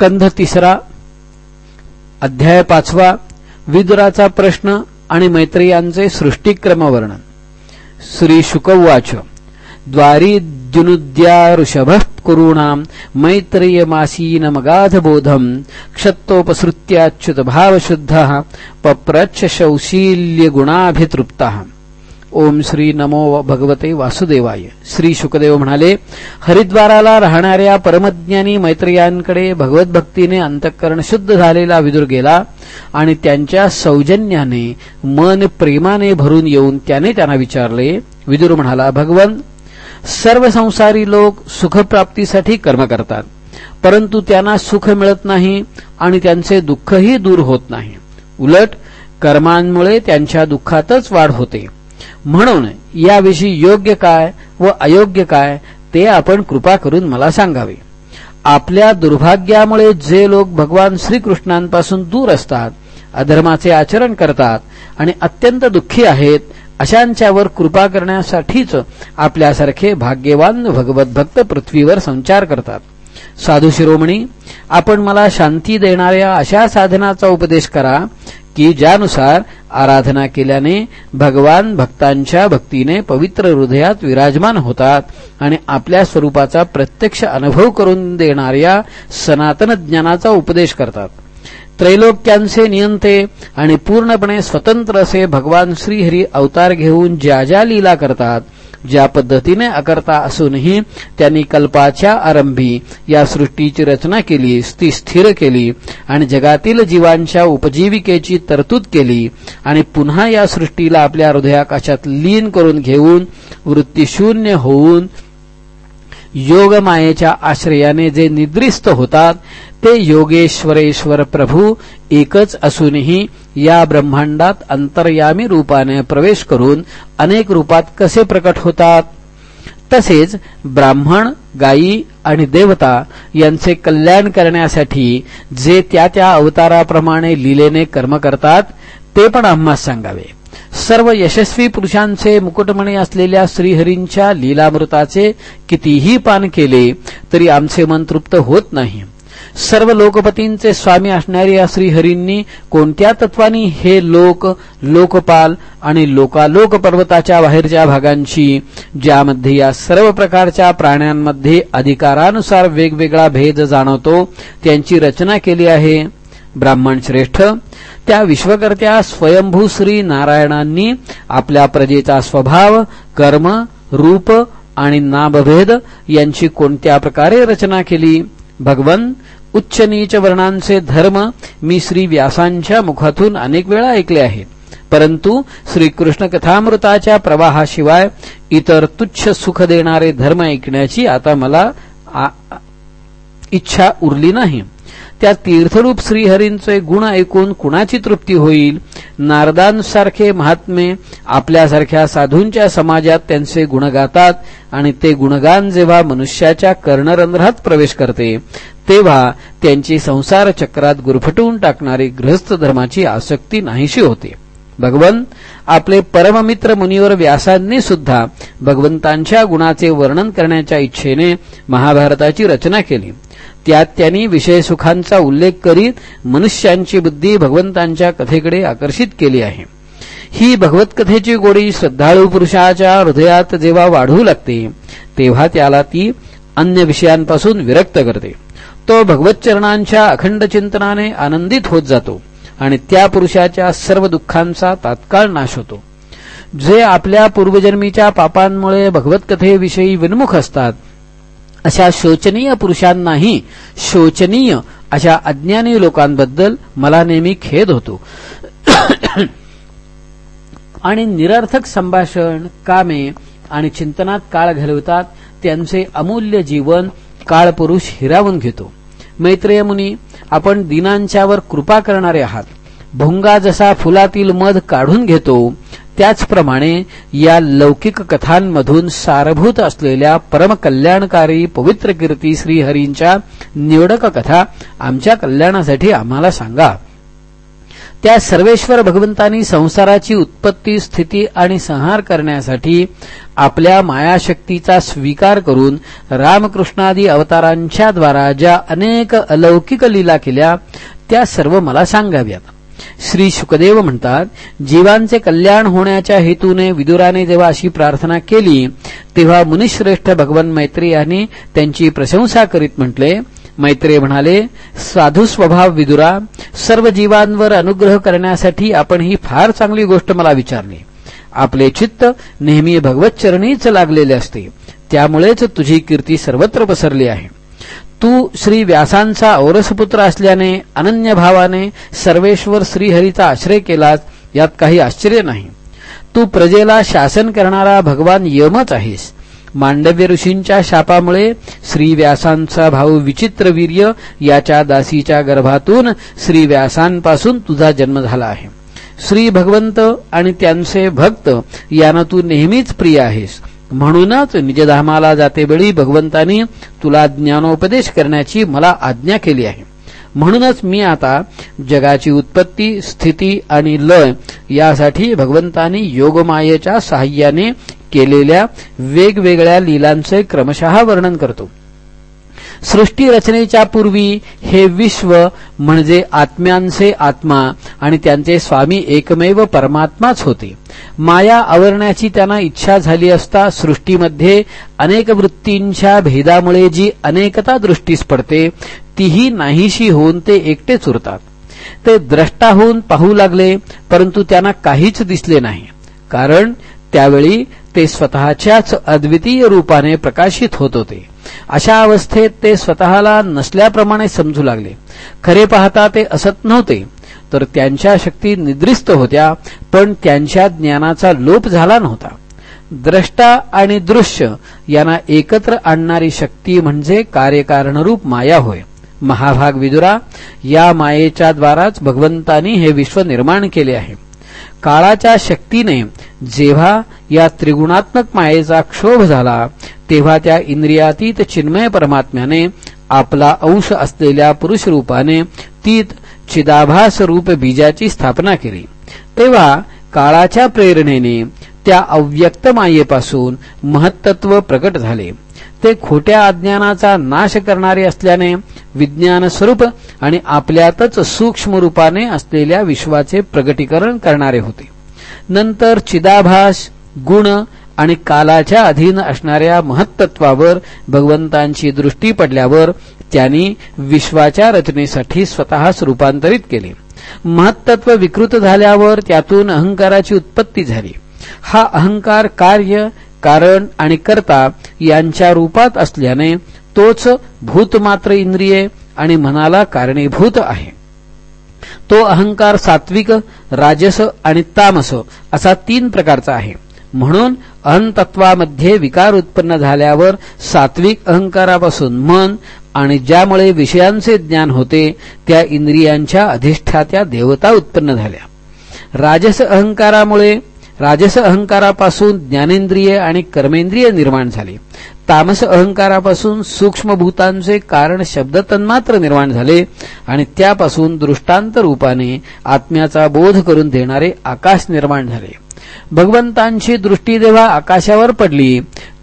स्कंध तिसरा अध्याय पाचवा विदुराचा प्रश्न आणि मैत्रियांचे सृष्टीक्रम वर्णन श्री शुकवाच द्वारी द्युनुद्या ऋषभ कुरूणाम मैत्रेयमासीन मगाधबोधम क्षत्तोपसृत्याच्युत भावशुद्ध पप्रच्छ शौशील्य ओम श्री नमो भगवते वासुदेवाय. श्री शुकदेव म्हणाले हरिद्वाराला राहणाऱ्या परमज्ञानी मैत्रियांकडे भगवत भक्तीने अंतःकरण शुद्ध झालेला विदुर गेला आणि त्यांच्या सौजन्याने मन प्रेमाने भरून येऊन त्याने त्यांना विचारले. विदुर म्हणाला भगवन सर्व संसारी लोक सुखप्राप्तीसाठी कर्म करतात परंतु त्यांना सुख मिळत नाही आणि त्यांचे दुःखही दूर होत नाही. उलट कर्मांमुळे त्यांच्या दुःखातच वाढ होते. म्हणून याविषयी योग्य काय व अयोग्य काय ते आपण कृपा करून मला सांगावे. आपल्या दुर्भाग्यामुळे जे लोक भगवान श्रीकृष्णांपासून दूर असतात अधर्माचे आचरण करतात आणि अत्यंत दुःखी आहेत अशांच्यावर कृपा करण्यासाठीच आपल्यासारखे भाग्यवान भगवत भक्त पृथ्वीवर संचार करतात. साधू शिरोमणी आपण मला शांती देणाऱ्या अशा साधनाचा उपदेश करा की ज्यानुसार आराधना केल्याने भगवान भक्तांच्या भक्तीने पवित्र हृदयात विराजमान होतात आणि आपल्या स्वरूपाचा प्रत्यक्ष अनुभव करून देणाऱ्या सनातन ज्ञानाचा उपदेश करतात. त्रैलोक्यांचे नियंते आणि पूर्णपणे स्वतंत्र असे भगवान श्रीहरी अवतार घेऊन ज्या ज्या लीला करतात ज्या पद्धतीने अकर्ता असूनही त्यांनी कल्पाच्या आरंभी या सृष्टीची रचना केली ती स्थिर केली आणि जगातील जीवांच्या उपजीविकेची तरतूद केली आणि पुन्हा या सृष्टीला आपल्या हृदयाकाशात लीन करून घेऊन वृत्तीशून्य होऊन योगमायेच्या आश्रयाने जे निद्रिस्त होतात ते योगेश्वरेश्वर प्रभू एकच असूनही या ब्रह्मांडात अंतर्यामी रूपाने प्रवेश करून अनेक रूपात कसे प्रकट होतात? तसेच ब्राह्मण गायी आणि देवता यांचे कल्याण करण्यासाठी जे त्या त्या अवताराप्रमाणे लिलेने कर्म करतात ते पण आम्हा सांगावे. सर्व यशस्वी पुरुषांचे मुकुटमणी असलेल्या श्रीहरींच्या लीलामृताचे कितीही पान केले तरी आमचे मन तृप्त होत नाही. सर्व लोकपतींचे स्वामी असणाऱ्या श्रीहरींनी कोणत्या तत्वानी हे लोक लोकपाल आणि लोकालोक पर्वताच्या बाहेरच्या भागांची ज्यामध्ये या सर्व प्रकारच्या प्राण्यांमध्ये अधिकारानुसार वेगवेगळा भेद जाणवतो त्यांची रचना केली आहे? ब्राह्मण श्रेष्ठ. त्या विश्वकर्त्या स्वयंभू श्री नारायणांनी आपल्या प्रजेचा स्वभाव कर्म रूप आणि नाभभेद यांची कोणत्या प्रकारे रचना केली? भगवन उच्च नीच वर्णांचे धर्म मी श्री व्यासांच्या मुखातून अनेक वेळा ऐकले आहे. परंतु श्रीकृष्ण कथामृताच्या प्रवाहाशिवाय इतर तुच्छ सुख देणारे धर्म ऐकण्याची आता मला इच्छा उरली नाही. त्या तीर्थरूप श्रीहरींचे गुण ऐकून कुणाची तृप्ती होईल? नारदांसारखे महात्मे आपल्यासारख्या साधूंच्या समाजात त्यांचे गुण गातात आणि ते गुणगान जेव्हा मनुष्याच्या कर्णरंध्रात प्रवेश करते तेव्हा त्यांची संसार चक्रात गुरफटवून टाकणारी गृहस्थ धर्माची आसक्ती नाहीशी होते. भगवन आपले परममित्र मुनीवर व्यासांनी सुद्धा भगवंतांच्या गुणाचे वर्णन करण्याच्या इच्छेने महाभारताची रचना केली. त्यात त्यांनी विषय सुखांचा उल्लेख करीत मनुष्यांची बुद्धी भगवंतांच्या कथेकडे आकर्षित केली आहे. ही भगवत कथेची गोडी श्रद्धाळू पुरुषाच्या हृदयात जेव्हा वाढू लागते तेव्हा त्याला ती अन्य विषयांपासून विरक्त करते. तो भगवत चरणांच्या अखंड चिंतनाने आनंदित होत जातो. आणि त्या पुरुषाच्या सर्व दुःखांचा तात्काळ नाश होतो. जे आपल्या पूर्वजन्मीच्या पापांमुळे भगवतकथेविषयी विन्मुख विनमुख असतात अशा शोचनीय पुरुषांनाही शोचनीय अशा अज्ञानी लोकांबद्दल मला नेहमी खेद होतो. आणि निरर्थक संभाषण कामे आणि चिंतनात काळ घालवतात त्यांचे अमूल्य जीवन काळपुरुष हिरावून घेतो. मैत्रेय मुनी आपण दिनांच्यावर कृपा करणारे आहात. भोंगा जसा फुलातील मध काढून घेतो त्याचप्रमाणे या लौकिक कथांमधून सारभूत असलेल्या परमकल्याणकारी पवित्र कीर्ती श्रीहरींच्या निवडक कथा आमच्या कल्याणासाठी आम्हाला सांगा. त्या सर्वेश्वर भगवंतांनी संसाराची उत्पत्ती स्थिती आणि संहार करण्यासाठी आपल्या मायाशक्तीचा स्वीकार करून रामकृष्णादी अवतारांच्या द्वारा ज्या अनेक अलौकिक लीला केल्या त्या सर्व मला सांगाव्यात. श्री शुकदेव म्हणतात जीवांचे कल्याण होण्याच्या हेतूने विदुराने जेव्हा अशी प्रार्थना केली तेव्हा मुनिश्रेष्ठ भगवान मैत्री यांनी त्यांची प्रशंसा करीत म्हटले मैत्रे म्हणाले साधू स्वभाव विदुरा सर्व जीवांवर अनुग्रह करण्यासाठी आपण ही फार चांगली गोष्ट मला विचारली. आपले चित्त नेहमी भगवत चरणीच लागलेले असते. त्यामुळेच तुझी कीर्ती सर्वत्र पसरली आहे. तू श्री व्यासांचा औरसपुत्र असल्याने अनन्य भावाने सर्वेश्वर श्रीहरीचा आश्रय केलास यात काही आश्चर्य नाही. तू प्रजेला शासन करणारा भगवान यमच आहेस. मांडव्य ऋषींच्या शापामुळे श्री व्यासांचा भाऊ विचित्रवीर्य याच्या दासीच्या गर्भातून श्री व्यासांपासून तुझा जन्म झाला आहे. श्री भगवंत आणि त्यांचे भक्त यांना तू नेहमीच प्रिय आहेस. म्हणूनच निजधामाला जातेवेळी भगवंतानी तुला ज्ञानोपदेश करण्याची मला आज्ञा केली आहे. म्हणूनच मी आता जगाची उत्पत्ती स्थिती आणि लय यासाठी भगवंतांनी योगमायेच्या साह्याने केलेल्या वेगवेगळ्या लीलांचे क्रमशः वर्णन करतो. सृष्टी रचनेच्या पूर्वी हे विश्व म्हणजे आत्म्यांचे आत्मा आणि त्यांचे स्वामी एकमेव परमात्माच होते. माया आवरण्याची त्यांना इच्छा झाली असता सृष्टीमध्ये अनेक वृत्तींच्या भेदामुळे जी अनेकता दृष्टीस पडते तीही नाहीशी होऊन ते एकटेच उरतात ते द्रष्टा होऊन पाहू लागले परंतु त्यांना काहीच दिसले नाही. कारण त्यावेळी ते स्वतःच्याच अद्वितीय रूपाने प्रकाशित होत होते. अशा अवस्थेत ते स्वतःला नसल्याप्रमाणे समजू लागले. खरे पाहता ते असत नव्हते. तर त्यांच्या शक्ती निद्रिस्त होत्या पण त्यांच्या ज्ञानाचा लोप झाला नव्हता. द्रष्टा आणि दृश्य यांना एकत्र आणणारी शक्ती म्हणजे कार्यकारणरूप माया होय. महाभाग विदुरा या मायेच्या द्वाराच भगवंतानी हे विश्व निर्माण केले आहे. काळाच्या शक्तीने जेव्हा या त्रिगुणात्मक मायेचा क्षोभ झाला तेव्हा त्या इंद्रियातीत चिन्मय परमात्म्याने आपला अंश असलेल्या पुरुष रूपाने तीत चिदाभास रूप बीजाची स्थापना केली. तेव्हा काळाच्या प्रेरणेने त्या अव्यक्त मायेपासून महत्त्व प्रकट झाले. ते खोट्या अज्ञानाचा नाश करणारे असल्याने विज्ञान स्वरूप आणि आपल्यातच सूक्ष्म रूपाने असलेल्या विश्वाचे प्रगटीकरण करणारे होते. नंतर चिदाभास गुण आणि कालाच्या अधीन असणाऱ्या महत्त्वावर भगवंतांची दृष्टी पडल्यावर त्यांनी विश्वाच्या रचनेसाठी स्वतःच रूपांतरित केले. महत्त्व विकृत झाल्यावर त्यातून अहंकाराची उत्पत्ती झाली. हा अहंकार कार्य कारण आणि कर्ता यांच्या रूपात असल्याने तोच भूतमात्र इंद्रिये आणि मनाला कारणीभूत आहे. तो अहंकार सात्विक राजस आणि तामस असा तीन प्रकारचा आहे. म्हणून अहंतत्वामध्ये विकार उत्पन्न झाल्यावर सात्विक अहंकारापासून मन आणि ज्यामुळे विषयांचे ज्ञान होते त्या इंद्रियांच्या अधिष्ठात्या देवता उत्पन्न झाल्या. राजस अहंकारामुळे राजस अहंकारापासून ज्ञानेंद्रिय आणि कर्मेंद्रिय निर्माण झाले. तामस अहंकारापासून सूक्ष्मभूतांचे कारण शब्द तन्मात्र निर्माण झाले आणि त्यापासून दृष्टांत रूपाने आत्म्याचा बोध करून देणारे आकाश निर्माण झाले. भगवंतांची दृष्टी जेव्हा आकाशावर पडली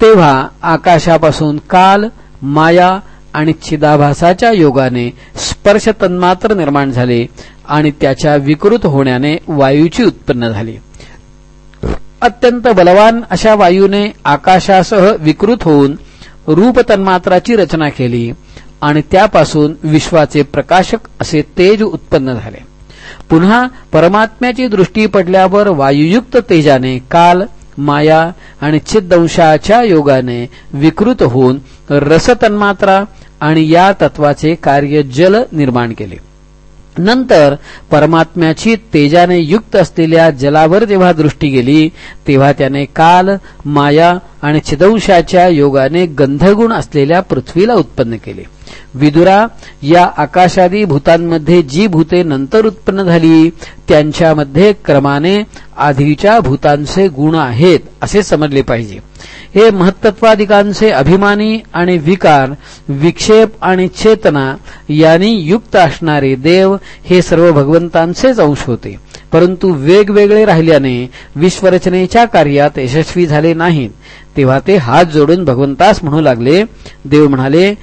तेव्हा आकाशापासून काल माया आणि छिदाभासाच्या योगाने स्पर्श तन्मात्र निर्माण झाले आणि त्याच्या विकृत होण्याने वायूची उत्पन्न झाली. अत्यंत बलवान अशा वायूने आकाशासह विकृत होऊन रूप तन्मात्राची रचना केली आणि त्यापासून विश्वाचे प्रकाशक असे तेज उत्पन्न झाले. पुन्हा परमात्म्याची दृष्टी पडल्यावर वायुयुक्त तेजाने काल माया आणि छिद्दंशाच्या योगाने विकृत होऊन रसतन्मात्रा आणि या तत्वाचे कार्य जल निर्माण केले. नंतर परमात्म्याची तेजाने युक्त असलेल्या जलावर जेव्हा दृष्टी गेली तेव्हा त्याने काल माया आणि छिदंशाच्या योगाने गंधगुण असलेल्या पृथ्वीला उत्पन्न केले. विदुरा या आकाशादी भूतांमध्ये जी भूते नंतर उत्पन्न झाली त्यांच्यामध्ये क्रमाने आधीच्या भूतांचे गुण आहेत असे समजले पाहिजे. हे महत्त्वाधिकांचे अभिमानी आणि विकार विक्षेप आणि चेतना यांनी युक्त असणारे देव हे सर्व भगवंतांचेच अंश होते. परंतु वेगवेगळे राहिल्याने विश्वरचनेच्या कार्यात यशस्वी झाले नाहीत. तेव्हा ते हात जोडून भगवंतास म्हणू लागले देव म्हणाले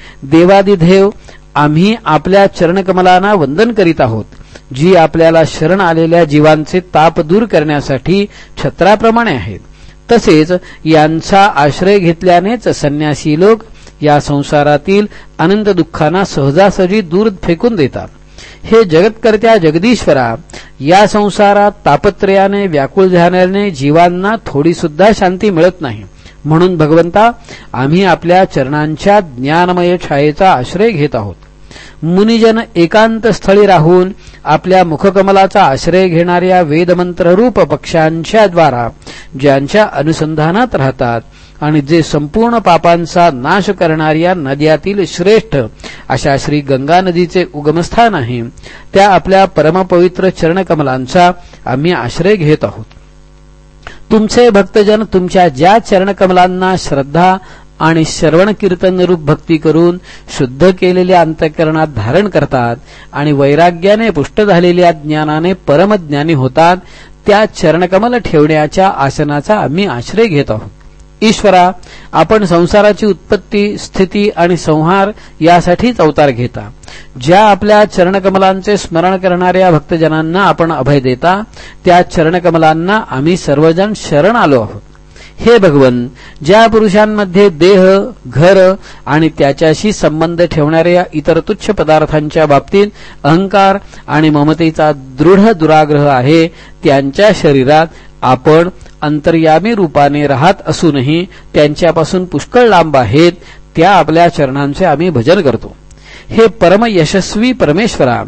देव आम्ही आपल्या चरणकमलांना वंदन करीत आहोत. जी आपल्याला शरण आलेल्या जीवांचे ताप दूर करण्यासाठी छत्राप्रमाणे आहेत. तसेच यांचा आश्रय घेतल्यानेच संन्यासी लोक या संसारातील अनंत दुःखांना सहजासहजी दूर फेकून देतात. हे जगतकर्त्या जगदीश्वरा या संसारात तापत्रयाने व्याकुळ झाल्याने जीवांना थोडी सुद्धा शांती मिळत नाही. म्हणून भगवंता आम्ही आपल्या चरणांच्या ज्ञानमय छायेचा आश्रय घेत आहोत. मुनिजन एकांत स्थळी राहून आपल्या मुखकमलाचा आश्रय घेणाऱ्या वेदमंत्ररूप पक्षांच्या द्वारा ज्यांच्या अनुसंधानात राहतात आणि जे संपूर्ण पापांचा नाश करणाऱ्या नद्यातील श्रेष्ठ अशा श्री गंगा नदीचे उगमस्थान आहे त्या आपल्या परमपवित्र चरणकमलांचा आम्ही आश्रय घेत आहोत. तुमचे भक्तजन तुमच्या ज्या चरणकमलांना श्रद्धा आणि श्रवण कीर्तन रूप भक्ती करून शुद्ध केलेल्या अंतकरणात धारण करतात आणि वैराग्याने पुष्ट झालेल्या ज्ञानाने परमज्ञानी होतात त्या चरणकमल ठेवण्याच्या आसनाचा आम्ही आश्रय घेत आहोत. ईश्वरा आपण संसाराची उत्पत्ती स्थिती आणि संहार यासाठीच अवतार घेता. ज्या आपल्या चरणकमलांचे स्मरण करणाऱ्या भक्तजनांना आपण अभय देता त्या चरणकमलांना आम्ही सर्वजण शरण आलो आहोत. हे भगवन ज्या पुरुषांमध्ये देह घर आणि त्याच्याशी संबंध ठेवणाऱ्या इतर तुच्छ पदार्थांच्या बाबतीत अहंकार आणि ममतेचा दृढ दुराग्रह आहे त्यांच्या शरीरात आपण अंतर्यामी रूपाने राहत असूनही त्यांच्यापासून पुष्कळ लांब आहेत त्या आपल्या चरणांचे आम्ही भजन करतो. हे परम यशस्वी परमेश्वरा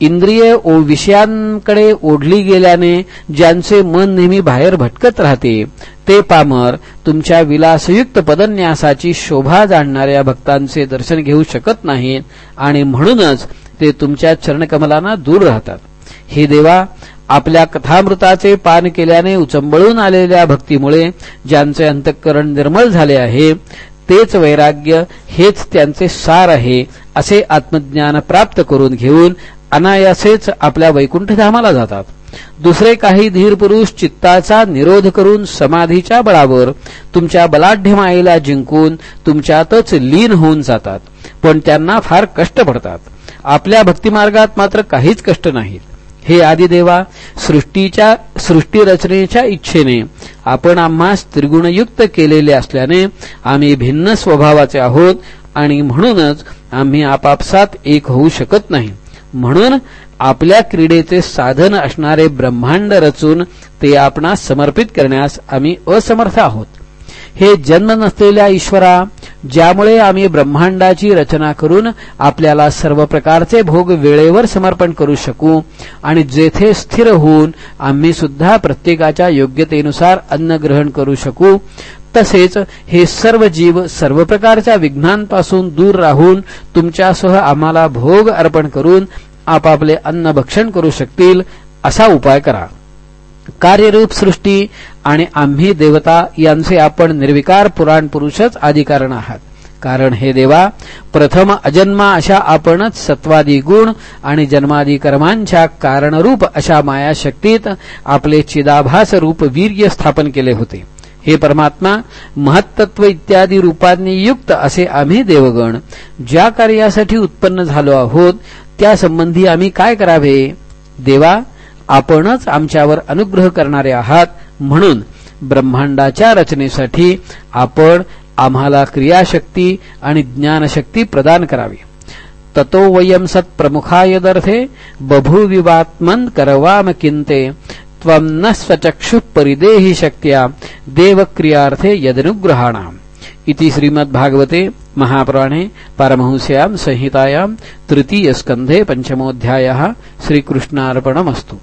इंद्रिय ओ विषयांकडे ओढली गेल्याने ज्यांचे मन नेहमी बाहेर भटकत राहते ते पामर तुमच्या विलासयुक्त पदन्यासाची शोभा जाणणाऱ्या भक्तांचे दर्शन घेऊ शकत नाहीत आणि म्हणूनच ते तुमच्या चरणकमलांना दूर राहतात. हे देवा आपल्या कथामृताचे पान केल्याने उचंबळून आलेल्या भक्तीमुळे ज्यांचे अंतःकरण निर्मळ झाले आहे तेच वैराग्य हेच त्यांचे सार आहे असे आत्मज्ञान प्राप्त करून घेऊन अनायासेच आपल्या वैकुंठधामाला जातात. दुसरे काही धीर पुरुष चित्ताचा निरोध करून समाधीच्या बळावर तुमच्या बलाढ्यमाईला जिंकून तुमच्यातच लीन होऊन जातात. पण त्यांना फार कष्ट पडतात. आपल्या भक्तिमार्गात मात्र काहीच कष्ट नाहीत. हे आदिदेवा सृष्टीच्या सृष्टी रचनेच्या इच्छेने आपण आम्हास त्रिगुणयुक्त केलेले असल्याने आम्ही भिन्न स्वभावाचे आहोत आणि म्हणूनच आम्ही आपापसात एक होऊ शकत नाही. म्हणून आपल्या क्रीडेचे साधन असणारे ब्रह्मांड रचून ते आपणास समर्पित करण्यास आम्ही असमर्थ आहोत. हे जन्म नसलेल्या ईश्वरा ज्यामुळे आम्ही ब्रह्मांडाची रचना करून आपल्याला सर्व प्रकारचे भोग वेळेवर समर्पण करू शकू आणि जेथे स्थिर होऊन आम्ही सुद्धा प्रत्येकाच्या योग्यतेनुसार अन्न ग्रहण करू शकू तसेच हे सर्व जीव सर्व प्रकारच्या विघ्नांपासून दूर राहून तुमच्यासह आम्हाला भोग अर्पण करून आपापले अन्न भक्षण करू शकतील असा उपाय करा. कार्यरूप सृष्टी आणि आम्ही देवता यांचे आपण निर्विकार पुराण पुरुषच अधिकारण आहात. कारण हे देवा प्रथम अजन्मा अशा आपणच सत्वादी गुण आणि जन्मादी कर्मांच्या कारणरूप अशा मायाशक्तीत आपले चिदाभास रूप वीर्य स्थापन केले होते. हे परमात्मा महत्त्व इत्यादी रूपांनी युक्त असे आम्ही देवगण ज्या कार्यासाठी उत्पन्न झालो आहोत त्यासंबंधी आम्ही काय करावे? देवा आपणच आमच्यावर अनुग्रह करणारे आहात म्हणून ब्रह्मांडाच्या रचनेसाठी आपण आम्हाला क्रियाशक्ती आणि ज्ञानशक्ती प्रदान करावी. ततो वयम सत्प्रमुखाय दर्थे बभूविवात्मन करवाम किंते त्वं न स्वचक्षु परिदेही शक्त्या देवक्रियार्थे यदनुग्रहाणाम्. इति श्रीमद्भागवते महापुराणे पारमहंस्यां संहितायां तृतीयस्कन्धे पञ्चमोऽध्यायः श्रीकृष्णार्पणमस्तु.